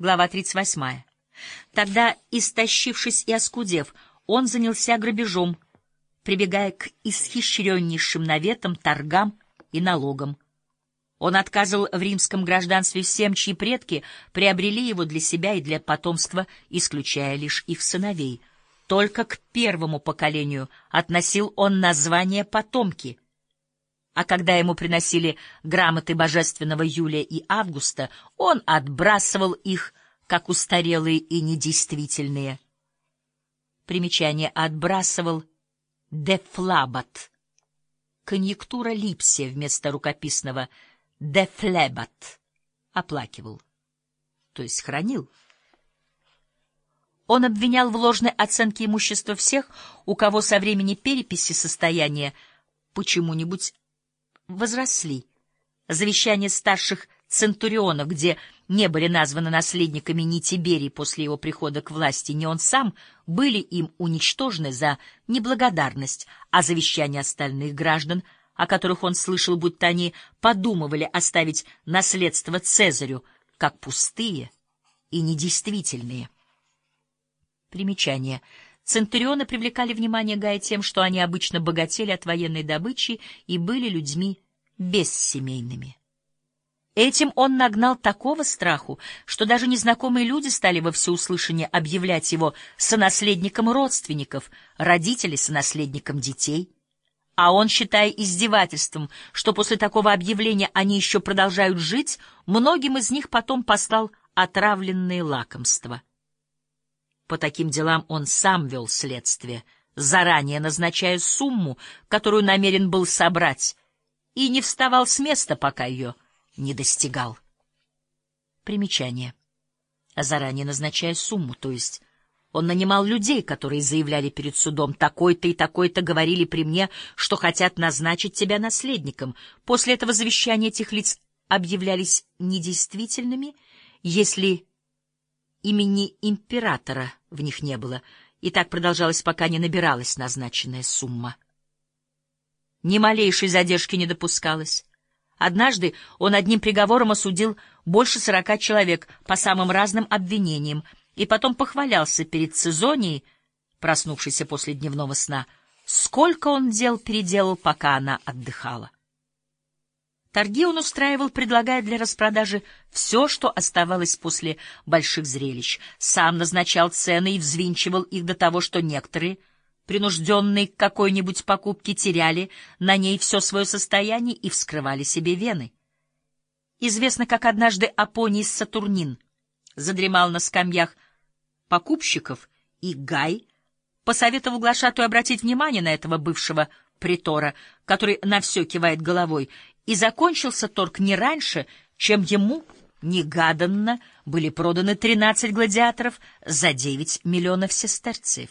Глава 38. Тогда, истощившись и оскудев, он занялся грабежом, прибегая к исхищреннейшим наветам, торгам и налогам. Он отказывал в римском гражданстве всем, чьи предки приобрели его для себя и для потомства, исключая лишь их сыновей. Только к первому поколению относил он название «потомки», а когда ему приносили грамоты божественного Юлия и Августа, он отбрасывал их, как устарелые и недействительные. Примечание «отбрасывал» — «дефлабат», конъюнктура липсия вместо рукописного дефлебат, оплакивал, то есть хранил. Он обвинял в ложной оценке имущества всех, у кого со времени переписи состояния почему-нибудь возросли. Завещания старших центурионов, где не были названы наследниками ни Тиберий после его прихода к власти, ни он сам, были им уничтожены за неблагодарность, а завещания остальных граждан — о которых он слышал, будто они подумывали оставить наследство Цезарю, как пустые и недействительные. Примечание. Центурионы привлекали внимание Гая тем, что они обычно богатели от военной добычи и были людьми бессемейными. Этим он нагнал такого страху, что даже незнакомые люди стали во всеуслышание объявлять его сонаследником родственников, родителей сонаследником детей — а он, считая издевательством, что после такого объявления они еще продолжают жить, многим из них потом послал отравленные лакомства. По таким делам он сам вел следствие, заранее назначая сумму, которую намерен был собрать, и не вставал с места, пока ее не достигал. Примечание. Заранее назначая сумму, то есть он нанимал людей, которые заявляли перед судом, такой-то и такой-то говорили при мне, что хотят назначить тебя наследником. После этого завещания этих лиц объявлялись недействительными, если имени императора в них не было, и так продолжалось, пока не набиралась назначенная сумма. Ни малейшей задержки не допускалось. Однажды он одним приговором осудил больше сорока человек по самым разным обвинениям — и потом похвалялся перед Цезонией, проснувшейся после дневного сна, сколько он дел переделал, пока она отдыхала. Торги он устраивал, предлагая для распродажи все, что оставалось после больших зрелищ. Сам назначал цены и взвинчивал их до того, что некоторые, принужденные к какой-нибудь покупке, теряли на ней все свое состояние и вскрывали себе вены. Известно, как однажды Апоний Сатурнин задремал на скамьях покупщиков, и Гай посоветовал глашатую обратить внимание на этого бывшего притора, который на все кивает головой, и закончился торг не раньше, чем ему негаданно были проданы тринадцать гладиаторов за девять миллионов сестерцев.